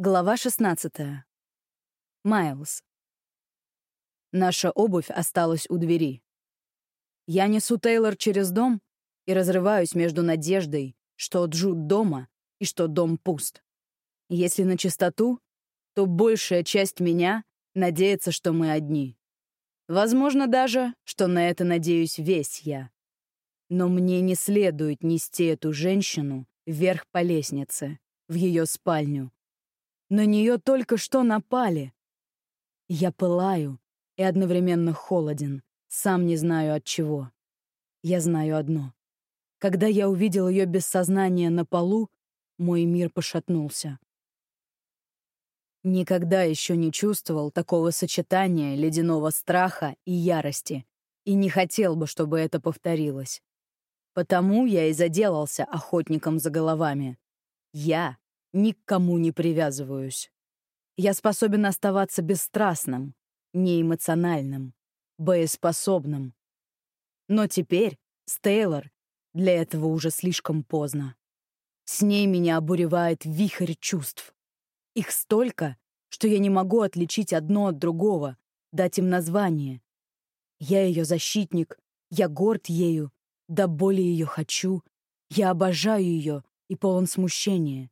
Глава 16. Майлз. Наша обувь осталась у двери. Я несу Тейлор через дом и разрываюсь между надеждой, что Джуд дома и что дом пуст. Если на чистоту, то большая часть меня надеется, что мы одни. Возможно даже, что на это надеюсь весь я. Но мне не следует нести эту женщину вверх по лестнице, в ее спальню, на нее только что напали. Я пылаю и одновременно холоден, сам не знаю от чего. Я знаю одно. Когда я увидел ее без сознания на полу, мой мир пошатнулся. Никогда еще не чувствовал такого сочетания ледяного страха и ярости, и не хотел бы, чтобы это повторилось. Потому я и заделался охотником за головами. Я ни кому не привязываюсь. Я способен оставаться бесстрастным, неэмоциональным, боеспособным. Но теперь с Тейлор для этого уже слишком поздно. С ней меня обуревает вихрь чувств. Их столько, что я не могу отличить одно от другого, дать им название. Я ее защитник, я горд ею, да более ее хочу, я обожаю ее и полон смущения.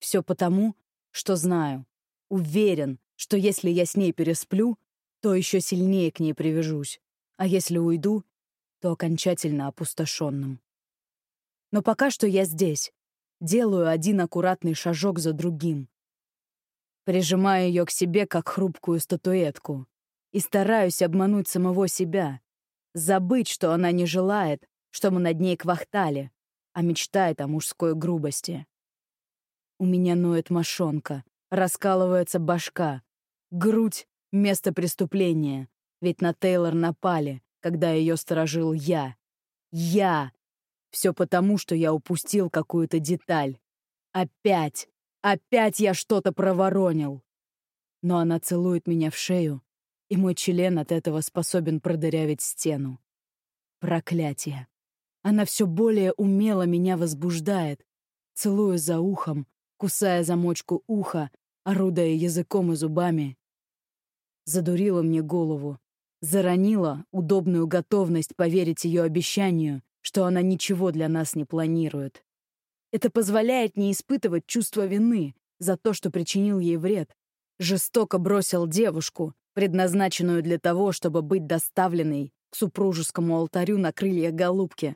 Все потому, что знаю, уверен, что если я с ней пересплю, то еще сильнее к ней привяжусь, а если уйду, то окончательно опустошенным. Но пока что я здесь, делаю один аккуратный шажок за другим. Прижимаю ее к себе, как хрупкую статуэтку, и стараюсь обмануть самого себя, забыть, что она не желает, чтобы над ней квахтали, а мечтает о мужской грубости. У меня ноет мошонка, раскалывается башка. Грудь — место преступления. Ведь на Тейлор напали, когда ее сторожил я. Я! Все потому, что я упустил какую-то деталь. Опять! Опять я что-то проворонил! Но она целует меня в шею, и мой член от этого способен продырявить стену. Проклятие! Она все более умело меня возбуждает, целуя за ухом, кусая замочку уха, орудая языком и зубами. Задурила мне голову, заронила удобную готовность поверить ее обещанию, что она ничего для нас не планирует. Это позволяет не испытывать чувство вины за то, что причинил ей вред. Жестоко бросил девушку, предназначенную для того, чтобы быть доставленной к супружескому алтарю на крыльях голубки,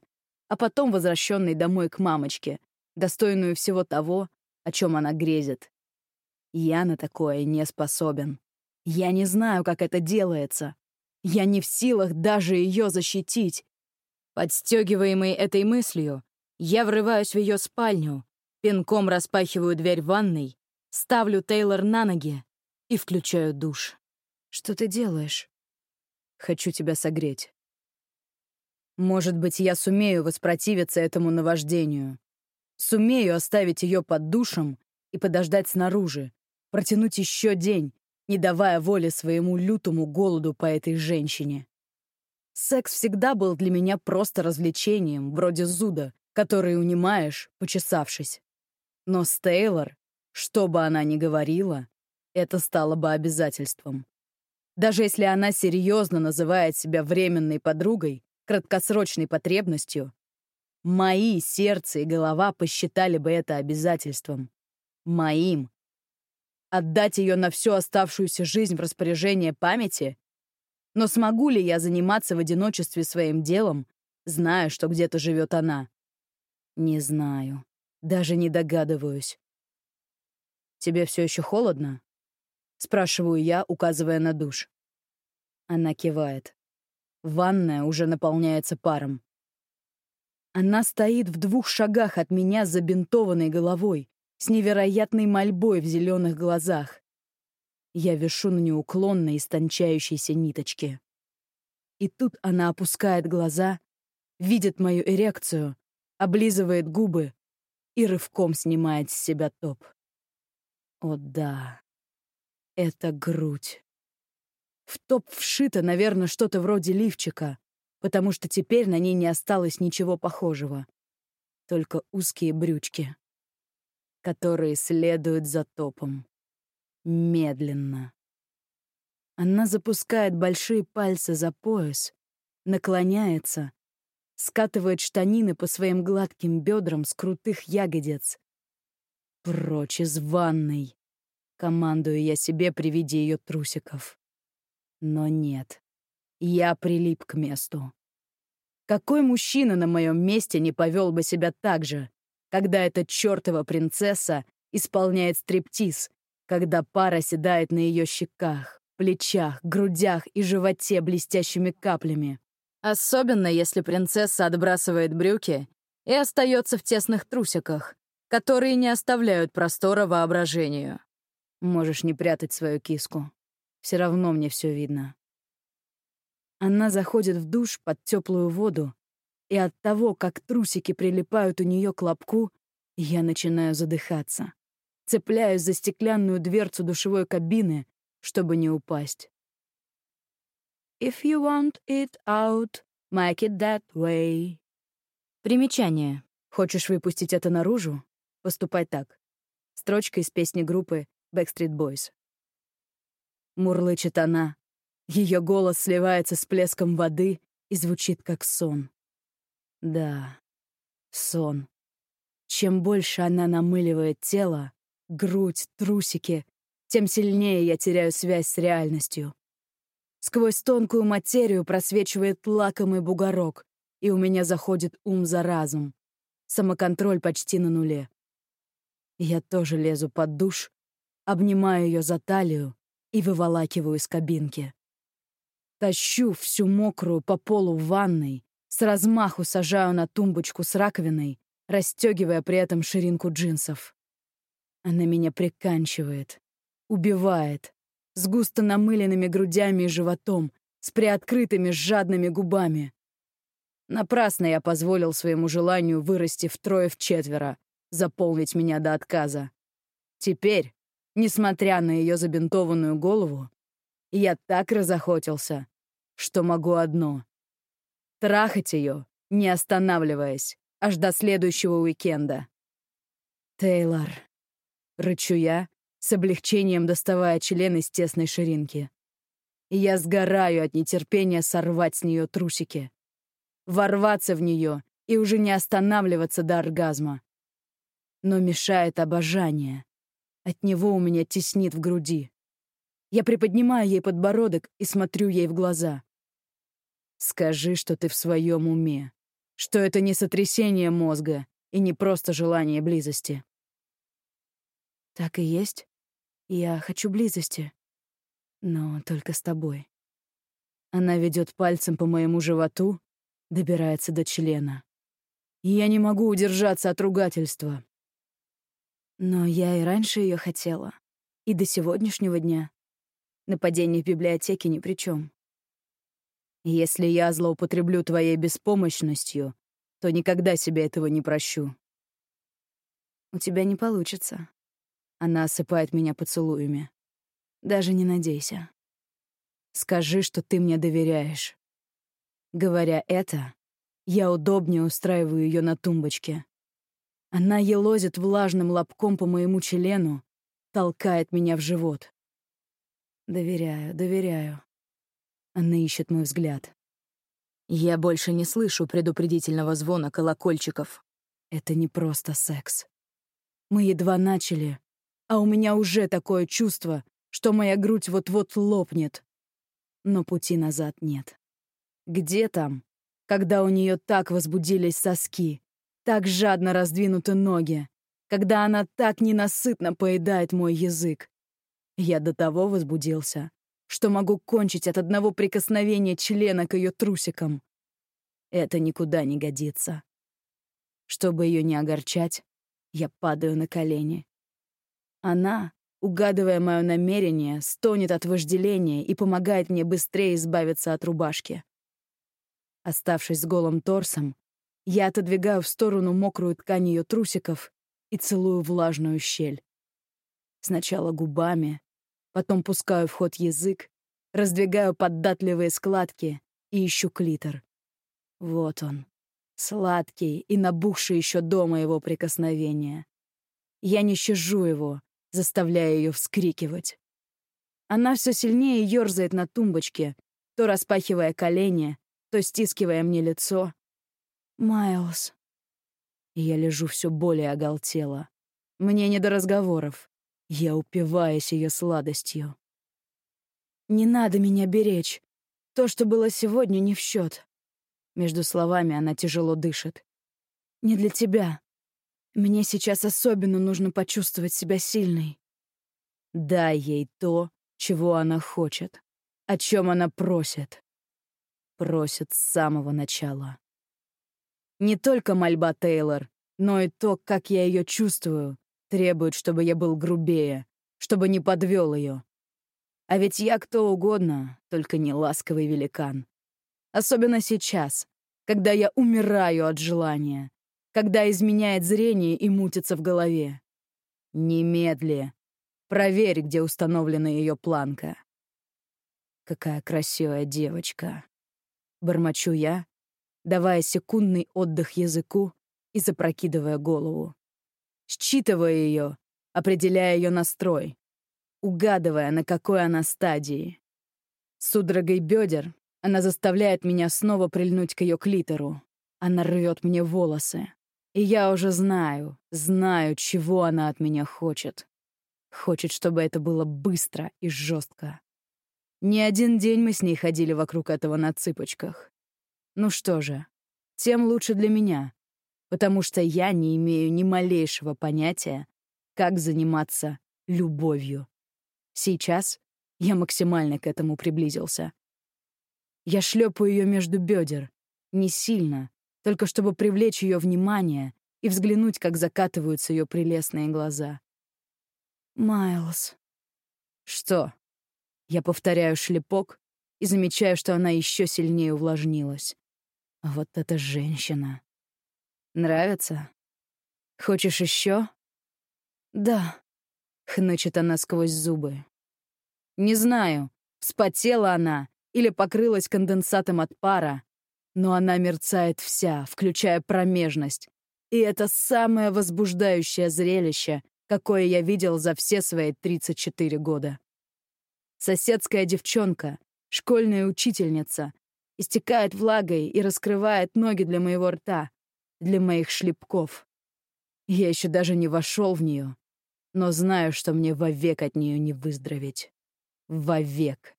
а потом возвращенной домой к мамочке, достойную всего того, о чем она грезит. Я на такое не способен. Я не знаю, как это делается. Я не в силах даже ее защитить. Подстегиваемый этой мыслью, я врываюсь в ее спальню, пинком распахиваю дверь ванной, ставлю Тейлор на ноги и включаю душ. «Что ты делаешь?» «Хочу тебя согреть». Может быть, я сумею воспротивиться этому наваждению. Сумею оставить ее под душем и подождать снаружи, протянуть еще день, не давая воли своему лютому голоду по этой женщине. Секс всегда был для меня просто развлечением, вроде зуда, который унимаешь, почесавшись. Но с Тейлор, что бы она ни говорила, это стало бы обязательством. Даже если она серьезно называет себя временной подругой, краткосрочной потребностью, Мои сердце и голова посчитали бы это обязательством. Моим. Отдать ее на всю оставшуюся жизнь в распоряжение памяти? Но смогу ли я заниматься в одиночестве своим делом, зная, что где-то живет она? Не знаю. Даже не догадываюсь. «Тебе все еще холодно?» Спрашиваю я, указывая на душ. Она кивает. Ванная уже наполняется паром. Она стоит в двух шагах от меня с забинтованной головой, с невероятной мольбой в зеленых глазах. Я вешу на неуклонной истончающейся ниточке. И тут она опускает глаза, видит мою эрекцию, облизывает губы и рывком снимает с себя топ. О да, это грудь. В топ вшито, наверное, что-то вроде лифчика, потому что теперь на ней не осталось ничего похожего. Только узкие брючки. которые следуют за топом. Медленно. Она запускает большие пальцы за пояс, наклоняется, скатывает штанины по своим гладким бедрам с крутых ягодиц. Прочь из ванной. Командую я себе при виде ее трусиков. Но нет. Я прилип к месту. Какой мужчина на моем месте не повел бы себя так же, когда эта чертова принцесса исполняет стриптиз, когда пара седает на ее щеках, плечах, грудях и животе блестящими каплями. Особенно, если принцесса отбрасывает брюки и остается в тесных трусиках, которые не оставляют простора воображению. Можешь не прятать свою киску. Все равно мне все видно. Она заходит в душ под теплую воду, и от того, как трусики прилипают у нее к лобку, я начинаю задыхаться. Цепляюсь за стеклянную дверцу душевой кабины, чтобы не упасть. If you want it out, make it that way. Примечание. Хочешь выпустить это наружу? Поступай так. Строчка из песни группы Backstreet Boys. Мурлычет она. Ее голос сливается с плеском воды и звучит как сон. Да, сон. Чем больше она намыливает тело, грудь, трусики, тем сильнее я теряю связь с реальностью. Сквозь тонкую материю просвечивает лакомый бугорок, и у меня заходит ум за разум. Самоконтроль почти на нуле. Я тоже лезу под душ, обнимаю ее за талию и выволакиваю из кабинки. Тащу всю мокрую по полу в ванной, с размаху сажаю на тумбочку с раковиной, расстегивая при этом ширинку джинсов. Она меня приканчивает, убивает, с густо намыленными грудями и животом, с приоткрытыми жадными губами. Напрасно я позволил своему желанию вырасти втрое-вчетверо, заполнить меня до отказа. Теперь, несмотря на ее забинтованную голову, я так разохотился, что могу одно — трахать ее, не останавливаясь, аж до следующего уикенда. «Тейлор», — рычу я, с облегчением доставая член из тесной ширинки. я сгораю от нетерпения сорвать с нее трусики, ворваться в нее и уже не останавливаться до оргазма. Но мешает обожание. От него у меня теснит в груди. Я приподнимаю ей подбородок и смотрю ей в глаза. Скажи, что ты в своем уме, что это не сотрясение мозга и не просто желание близости. Так и есть. Я хочу близости. Но только с тобой. Она ведет пальцем по моему животу, добирается до члена. И я не могу удержаться от ругательства. Но я и раньше ее хотела. И до сегодняшнего дня. Нападение в библиотеке ни при чем. Если я злоупотреблю твоей беспомощностью, то никогда себе этого не прощу. У тебя не получится. Она осыпает меня поцелуями. Даже не надейся. Скажи, что ты мне доверяешь. Говоря это, я удобнее устраиваю ее на тумбочке. Она елозит влажным лобком по моему члену, толкает меня в живот. Доверяю, доверяю. Она ищет мой взгляд. Я больше не слышу предупредительного звона колокольчиков. Это не просто секс. Мы едва начали, а у меня уже такое чувство, что моя грудь вот-вот лопнет. Но пути назад нет. Где там, когда у нее так возбудились соски, так жадно раздвинуты ноги, когда она так ненасытно поедает мой язык? Я до того возбудился, что могу кончить от одного прикосновения члена к ее трусикам. Это никуда не годится. Чтобы ее не огорчать, я падаю на колени она, угадывая мое намерение, стонет от вожделения и помогает мне быстрее избавиться от рубашки. Оставшись с голым торсом, я отодвигаю в сторону мокрую ткань ее трусиков и целую влажную щель. Сначала губами, потом пускаю в ход язык, раздвигаю поддатливые складки и ищу клитор. Вот он, сладкий и набухший еще до моего прикосновения. Я не щажу его, заставляя ее вскрикивать. Она все сильнее ерзает на тумбочке, то распахивая колени, то стискивая мне лицо. «Майлз». Я лежу все более оголтело. Мне не до разговоров. Я упиваюсь ее сладостью. «Не надо меня беречь. То, что было сегодня, не в счет. Между словами она тяжело дышит. «Не для тебя. Мне сейчас особенно нужно почувствовать себя сильной. Дай ей то, чего она хочет, о чем она просит. Просит с самого начала. Не только мольба Тейлор, но и то, как я ее чувствую, требует, чтобы я был грубее, чтобы не подвел ее. А ведь я кто угодно, только не ласковый великан. Особенно сейчас, когда я умираю от желания, когда изменяет зрение и мутится в голове. Немедли. Проверь, где установлена ее планка. Какая красивая девочка. Бормочу я, давая секундный отдых языку и запрокидывая голову. Считывая ее, определяя ее настрой, угадывая, на какой она стадии. Судорогой бедер она заставляет меня снова прильнуть к ее клитору. Она рвет мне волосы. И я уже знаю, знаю, чего она от меня хочет. Хочет, чтобы это было быстро и жестко. Не один день мы с ней ходили вокруг этого на цыпочках. Ну что же, тем лучше для меня, потому что я не имею ни малейшего понятия, как заниматься любовью. Сейчас я максимально к этому приблизился. Я шлепаю ее между бедер, не сильно, только чтобы привлечь ее внимание и взглянуть, как закатываются ее прелестные глаза. «Майлз». «Что?» Я повторяю шлепок и замечаю, что она еще сильнее увлажнилась. А вот эта женщина. Нравится? Хочешь еще? Да. Хнычет она сквозь зубы. Не знаю, вспотела она или покрылась конденсатом от пара, но она мерцает вся, включая промежность. И это самое возбуждающее зрелище, какое я видел за все свои 34 года. Соседская девчонка, школьная учительница, истекает влагой и раскрывает ноги для моего рта, для моих шлепков. Я еще даже не вошел в нее, но знаю, что мне вовек от нее не выздороветь. Вовек.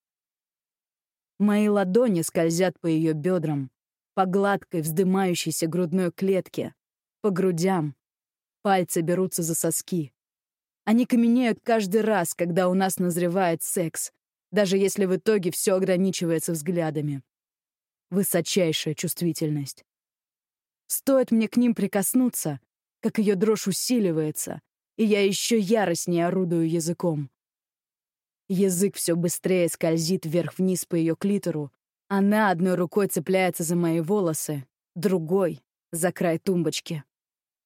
Мои ладони скользят по ее бедрам, по гладкой, вздымающейся грудной клетке, по грудям. Пальцы берутся за соски. Они каменеют каждый раз, когда у нас назревает секс, даже если в итоге все ограничивается взглядами. Высочайшая чувствительность. Стоит мне к ним прикоснуться, как ее дрожь усиливается, и я еще яростнее орудую языком. Язык все быстрее скользит вверх-вниз по ее клитору, она одной рукой цепляется за мои волосы, другой — за край тумбочки.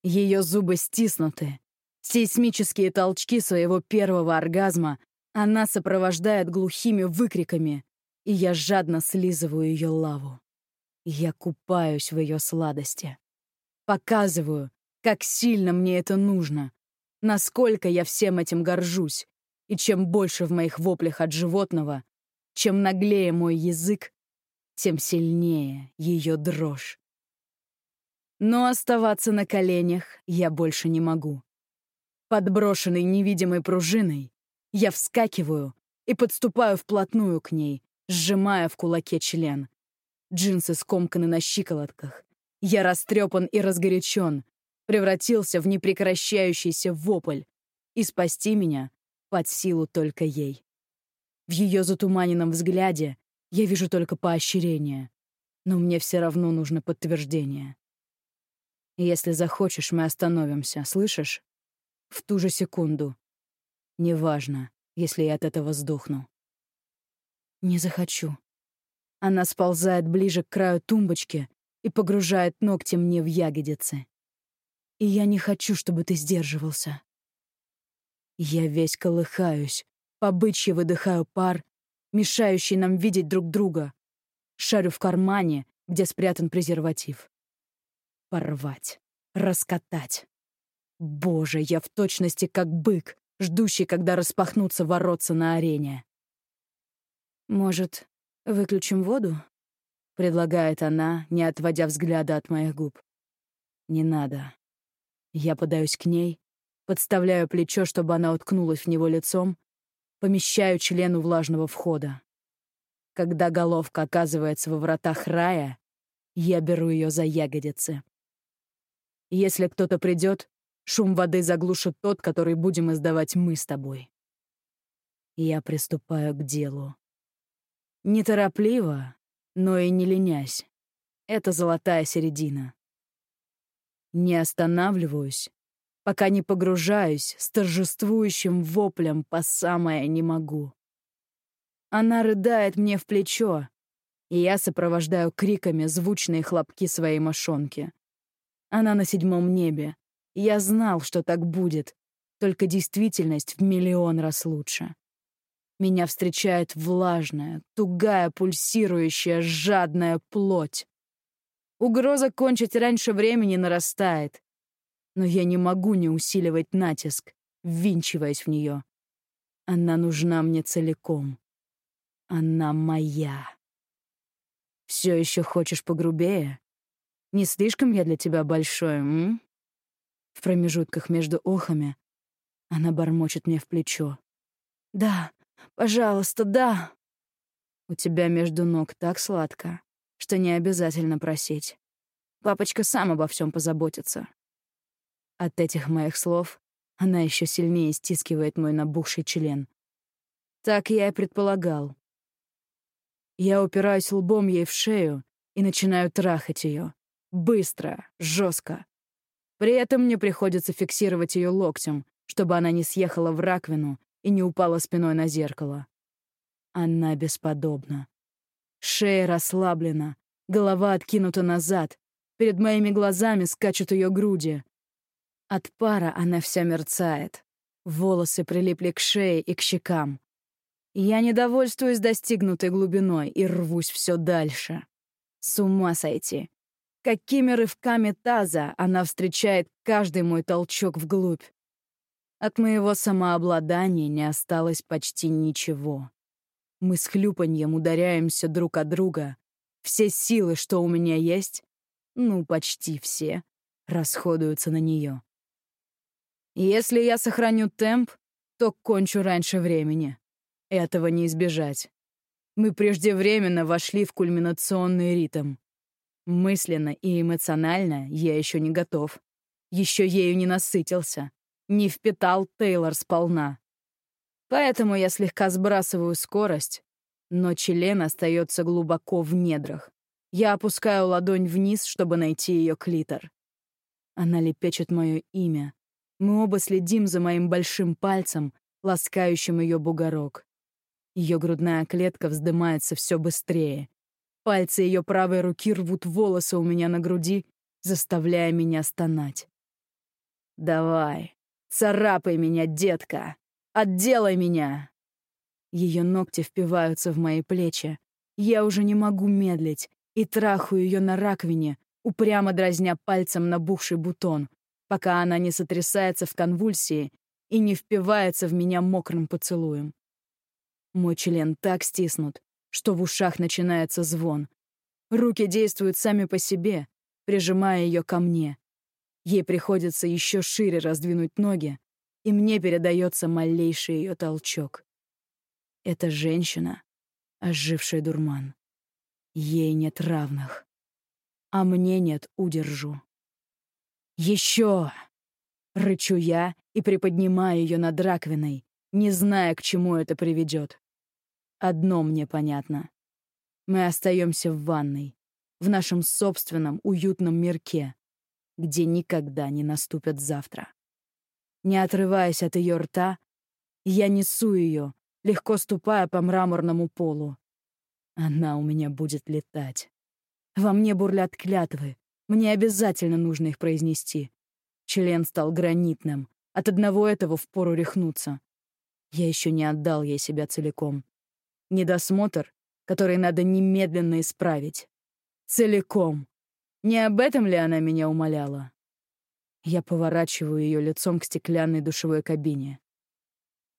Ее зубы стиснуты. Сейсмические толчки своего первого оргазма она сопровождает глухими выкриками, и я жадно слизываю ее лаву. Я купаюсь в ее сладости. Показываю, как сильно мне это нужно, насколько я всем этим горжусь, и чем больше в моих воплях от животного, чем наглее мой язык, тем сильнее ее дрожь. Но оставаться на коленях я больше не могу. Подброшенный невидимой пружиной, я вскакиваю и подступаю вплотную к ней, сжимая в кулаке член. Джинсы скомканы на щиколотках. Я растрепан и разгорячен, превратился в непрекращающийся вопль, и спасти меня под силу только ей. В ее затуманенном взгляде я вижу только поощрение, но мне все равно нужно подтверждение. Если захочешь, мы остановимся, слышишь? В ту же секунду. Неважно, если я от этого сдохну. Не захочу. Она сползает ближе к краю тумбочки и погружает ногти мне в ягодицы. И я не хочу, чтобы ты сдерживался. Я весь колыхаюсь, побычьи выдыхаю пар мешающий нам видеть друг друга. Шарю в кармане, где спрятан презерватив. Порвать. Раскатать. Боже, я в точности как бык, ждущий, когда распахнутся воротца на арене. «Может, выключим воду?» — предлагает она, не отводя взгляда от моих губ. «Не надо». Я подаюсь к ней, подставляю плечо, чтобы она уткнулась в него лицом, помещаю член у влажного входа. Когда головка оказывается во вратах рая, я беру ее за ягодицы. Если кто-то придет, шум воды заглушит тот, который будем издавать мы с тобой. Я приступаю к делу. Неторопливо, но и не ленясь. Это золотая середина. Не останавливаюсь, пока не погружаюсь с торжествующим воплем по самое не могу. Она рыдает мне в плечо, и я сопровождаю криками звучные хлопки своей мошонки. Она на седьмом небе. Я знал, что так будет, только действительность в миллион раз лучше. Меня встречает влажная, тугая, пульсирующая, жадная плоть. Угроза кончить раньше времени нарастает. Но я не могу не усиливать натиск, ввинчиваясь в нее. Она нужна мне целиком. Она моя. Все еще хочешь погрубее? Не слишком я для тебя большой, м? В промежутках между охами она бормочет мне в плечо. Да, Пожалуйста, да. У тебя между ног так сладко, что не обязательно просить. Папочка сам обо всем позаботится. От этих моих слов она еще сильнее стискивает мой набухший член. Так я и предполагал. Я упираюсь лбом ей в шею и начинаю трахать ее. Быстро, жестко. При этом мне приходится фиксировать ее локтем, чтобы она не съехала в раковину и не упала спиной на зеркало. Она бесподобна. Шея расслаблена, голова откинута назад, перед моими глазами скачут ее груди. От пара она вся мерцает. Волосы прилипли к шее и к щекам. Я недовольствуюсь достигнутой глубиной и рвусь все дальше. С ума сойти. Какими рывками таза она встречает каждый мой толчок вглубь. От моего самообладания не осталось почти ничего. Мы с хлюпаньем ударяемся друг от друга. Все силы, что у меня есть, ну, почти все, расходуются на нее. Если я сохраню темп, то кончу раньше времени. Этого не избежать. Мы преждевременно вошли в кульминационный ритм. Мысленно и эмоционально я еще не готов. Еще ею не насытился не впитал Тейлор сполна. Поэтому я слегка сбрасываю скорость, но член остается глубоко в недрах. Я опускаю ладонь вниз, чтобы найти ее клитор. Она лепечет мое имя. Мы оба следим за моим большим пальцем, ласкающим ее бугорок. Ее грудная клетка вздымается все быстрее. Пальцы ее правой руки рвут волосы у меня на груди, заставляя меня стонать. «Давай, «Царапай меня, детка! Отделай меня!» Ее ногти впиваются в мои плечи. Я уже не могу медлить и трахаю ее на раковине, упрямо дразня пальцем набухший бутон, пока она не сотрясается в конвульсии и не впивается в меня мокрым поцелуем. Мой член так стиснут, что в ушах начинается звон. Руки действуют сами по себе, прижимая ее ко мне, Ей приходится еще шире раздвинуть ноги, и мне передается малейший ее толчок. Это женщина, ожившая дурман. Ей нет равных, а мне нет удержу. Еще! Рычу я и приподнимаю ее над раковиной, не зная, к чему это приведет. Одно мне понятно. Мы остаемся в ванной, в нашем собственном уютном мирке, где никогда не наступят завтра. Не отрываясь от ее рта, я несу ее, легко ступая по мраморному полу. Она у меня будет летать. Во мне бурлят клятвы. Мне обязательно нужно их произнести. Член стал гранитным. От одного этого впору рехнуться. Я еще не отдал ей себя целиком. Недосмотр, который надо немедленно исправить. Целиком. Не об этом ли она меня умоляла? Я поворачиваю ее лицом к стеклянной душевой кабине.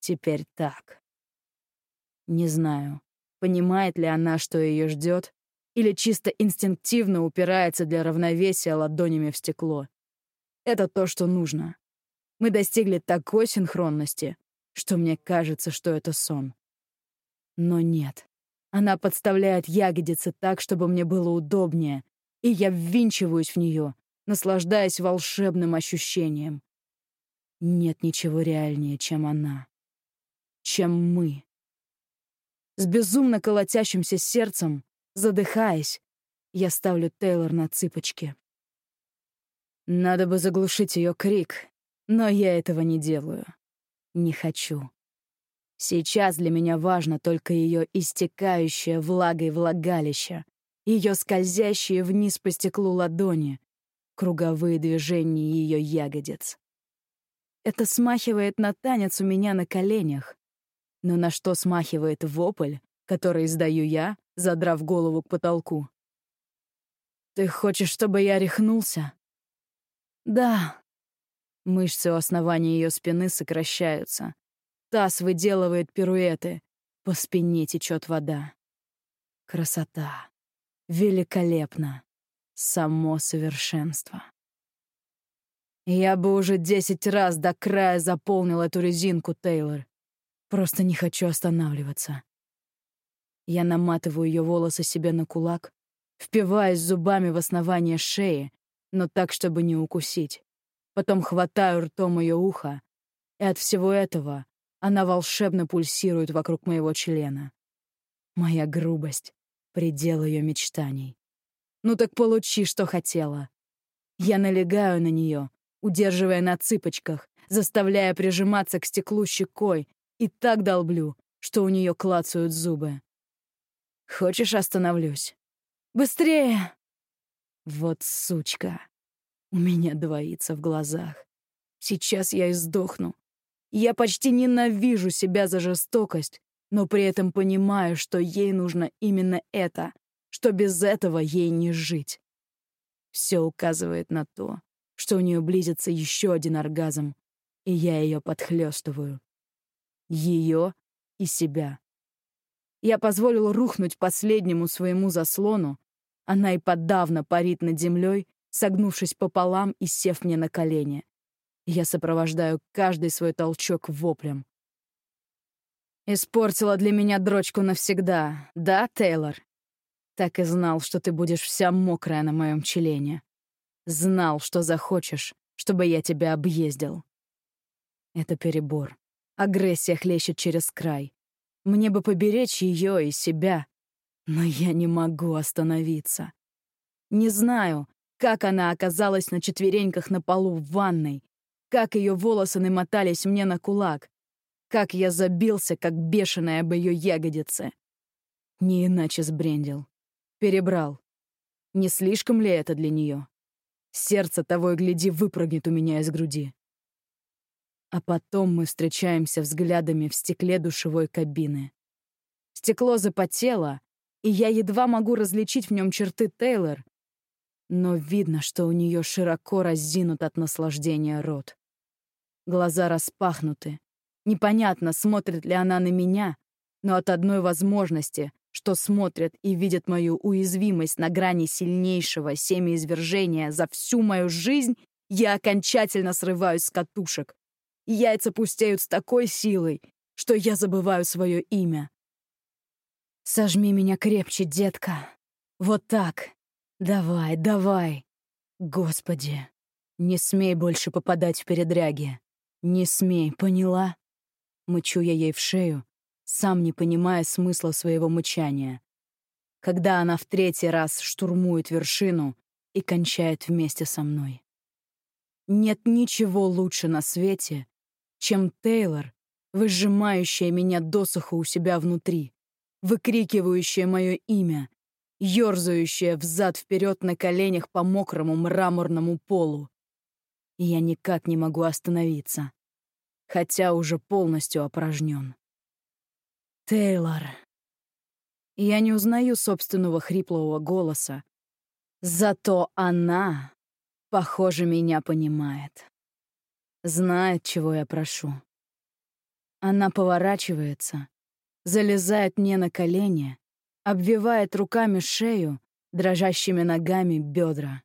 Теперь так. Не знаю, понимает ли она, что ее ждет, или чисто инстинктивно упирается для равновесия ладонями в стекло. Это то, что нужно. Мы достигли такой синхронности, что мне кажется, что это сон. Но нет. Она подставляет ягодицы так, чтобы мне было удобнее, и я ввинчиваюсь в нее, наслаждаясь волшебным ощущением. Нет ничего реальнее, чем она. Чем мы. С безумно колотящимся сердцем, задыхаясь, я ставлю Тейлор на цыпочки. Надо бы заглушить ее крик, но я этого не делаю. Не хочу. Сейчас для меня важно только ее истекающее влагой влагалище, ее скользящие вниз по стеклу ладони, круговые движения ее ягодиц. Это смахивает на танец у меня на коленях. Но на что смахивает вопль, который издаю я, задрав голову к потолку? «Ты хочешь, чтобы я рехнулся?» «Да». Мышцы у основания ее спины сокращаются. Таз выделывает пируэты. По спине течет вода. Красота. Великолепно. Само совершенство. Я бы уже десять раз до края заполнил эту резинку, Тейлор. Просто не хочу останавливаться. Я наматываю ее волосы себе на кулак, впиваясь зубами в основание шеи, но так, чтобы не укусить. Потом хватаю ртом ее ухо, и от всего этого она волшебно пульсирует вокруг моего члена. Моя грубость — предел ее мечтаний. Ну так получи, что хотела. Я налегаю на нее, удерживая на цыпочках, заставляя прижиматься к стеклу щекой, и так долблю, что у нее клацают зубы. Хочешь, остановлюсь? Быстрее! Вот сучка. У меня двоится в глазах. Сейчас я и сдохну, я почти ненавижу себя за жестокость, но при этом понимаю, что ей нужно именно это, что без этого ей не жить. Все указывает на то, что у нее близится еще один оргазм, и я ее подхлестываю. Ее и себя. Я позволил рухнуть последнему своему заслону, она и подавно парит над землей, согнувшись пополам и сев мне на колени. Я сопровождаю каждый свой толчок воплем. «Испортила для меня дрочку навсегда, да, Тейлор? Так и знал, что ты будешь вся мокрая на моем члене. Знал, что захочешь, чтобы я тебя объездил». Это перебор. Агрессия хлещет через край. Мне бы поберечь ее и себя, но я не могу остановиться. Не знаю, как она оказалась на четвереньках на полу в ванной, как ее волосы намотались мне на кулак, как я забился, как бешеная об ее ягодице. Не иначе сбрендил. Перебрал. Не слишком ли это для нее? Сердце того и гляди выпрыгнет у меня из груди. А потом мы встречаемся взглядами в стекле душевой кабины. Стекло запотело, и я едва могу различить в нем черты Тейлор, но видно, что у нее широко разинут от наслаждения рот. Глаза распахнуты. Непонятно, смотрит ли она на меня, но от одной возможности, что смотрит и видит мою уязвимость на грани сильнейшего семяизвержения за всю мою жизнь, я окончательно срываюсь с катушек. Яйца пустеют с такой силой, что я забываю свое имя. «Сожми меня крепче, детка. Вот так. Давай, давай. Господи, не смей больше попадать в передряги. «Не смей, поняла?» Мычу я ей в шею, сам не понимая смысла своего мычания. Когда она в третий раз штурмует вершину и кончает вместе со мной. Нет ничего лучше на свете, чем Тейлор, выжимающая меня досуху у себя внутри, выкрикивающая мое имя, ёрзающая взад-вперед на коленях по мокрому мраморному полу и я никак не могу остановиться, хотя уже полностью опорожнен. Тейлор. Я не узнаю собственного хриплого голоса. Зато она Похоже, меня понимает. Знает, чего я прошу. Она поворачивается, залезает мне на колени, обвивает руками шею, дрожащими ногами бедра.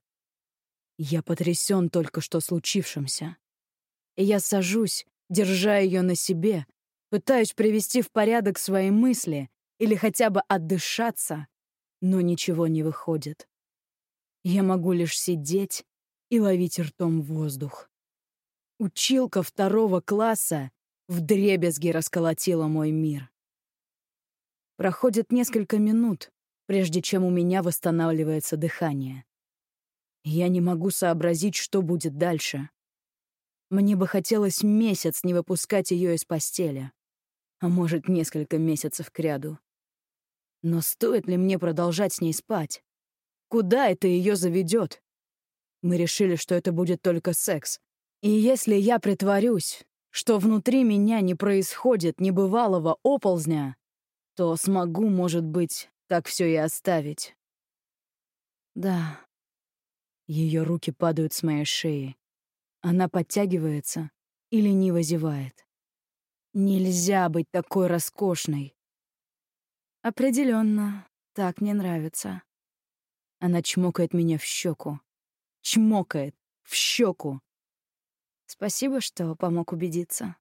Я потрясен только что случившимся. Я сажусь, держа ее на себе, пытаюсь привести в порядок свои мысли или хотя бы отдышаться, но ничего не выходит. Я могу лишь сидеть и ловить ртом воздух. Училка второго класса вдребезги расколотила мой мир. Проходит несколько минут, прежде чем у меня восстанавливается дыхание. Я не могу сообразить, что будет дальше. Мне бы хотелось месяц не выпускать ее из постели, а может, несколько месяцев кряду. Но стоит ли мне продолжать с ней спать? Куда это ее заведет? Мы решили, что это будет только секс. И если я притворюсь, что внутри меня не происходит небывалого оползня, то смогу, может быть, так все и оставить. Да. Ее руки падают с моей шеи. Она подтягивается и лениво зевает. Нельзя быть такой роскошной. Определенно, так мне нравится. Она чмокает меня в щеку. Чмокает в щеку. Спасибо, что помог убедиться.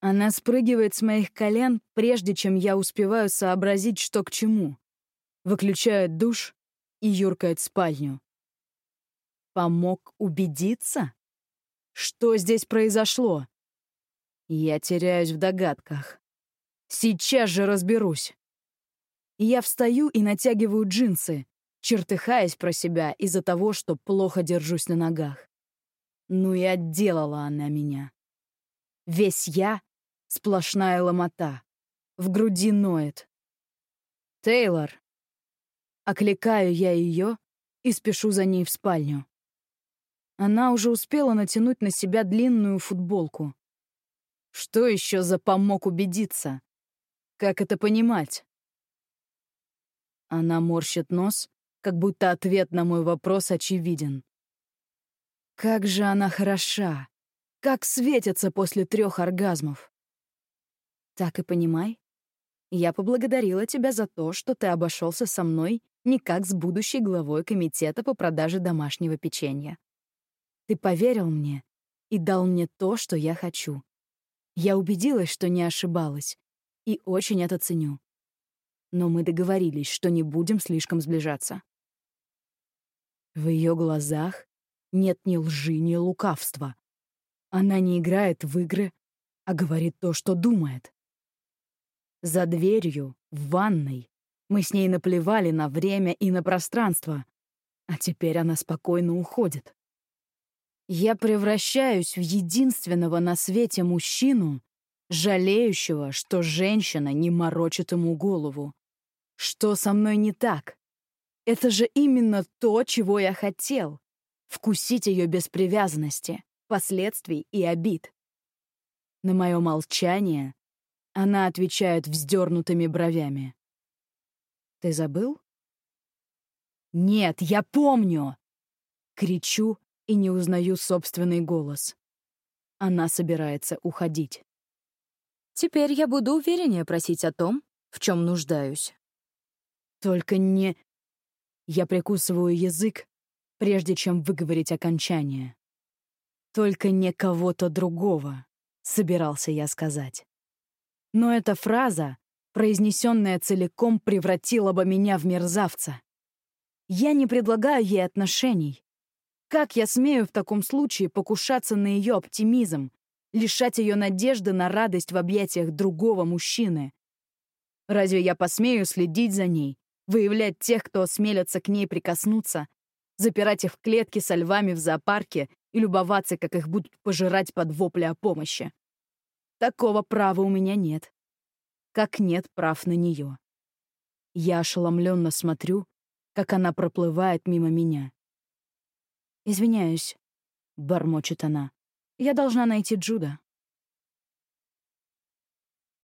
Она спрыгивает с моих колен, прежде чем я успеваю сообразить, что к чему. Выключает душ и юркает в спальню. Помог убедиться? Что здесь произошло? Я теряюсь в догадках. Сейчас же разберусь. Я встаю и натягиваю джинсы, чертыхаясь про себя из-за того, что плохо держусь на ногах. Ну и отделала она меня. Весь я Сплошная ломота. В груди ноет. «Тейлор!» Окликаю я ее и спешу за ней в спальню. Она уже успела натянуть на себя длинную футболку. Что еще за помог убедиться? Как это понимать? Она морщит нос, как будто ответ на мой вопрос очевиден. Как же она хороша! Как светится после трех оргазмов! Так и понимай. Я поблагодарила тебя за то, что ты обошелся со мной не как с будущей главой комитета по продаже домашнего печенья. Ты поверил мне и дал мне то, что я хочу. Я убедилась, что не ошибалась, и очень это ценю. Но мы договорились, что не будем слишком сближаться. В ее глазах нет ни лжи, ни лукавства. Она не играет в игры, а говорит то, что думает. За дверью, в ванной. Мы с ней наплевали на время и на пространство. А теперь она спокойно уходит. Я превращаюсь в единственного на свете мужчину, жалеющего, что женщина не морочит ему голову. Что со мной не так? Это же именно то, чего я хотел. Вкусить ее без привязанности, последствий и обид. На мое молчание она отвечает вздернутыми бровями. «Ты забыл?» «Нет, я помню!» Кричу и не узнаю собственный голос. Она собирается уходить. Теперь я буду увереннее просить о том, в чем нуждаюсь. Только не... Я прикусываю язык, прежде чем выговорить окончание. Только не кого-то другого, собирался я сказать. Но эта фраза, произнесенная целиком, превратила бы меня в мерзавца. Я не предлагаю ей отношений. Как я смею в таком случае покушаться на ее оптимизм, лишать ее надежды на радость в объятиях другого мужчины? Разве я посмею следить за ней, выявлять тех, кто осмелится к ней прикоснуться, запирать их в клетке со львами в зоопарке и любоваться, как их будут пожирать под вопли о помощи? Такого права у меня нет. Как нет прав на нее. Я ошеломленно смотрю, как она проплывает мимо меня. «Извиняюсь», — бормочет она. «Я должна найти Джуда».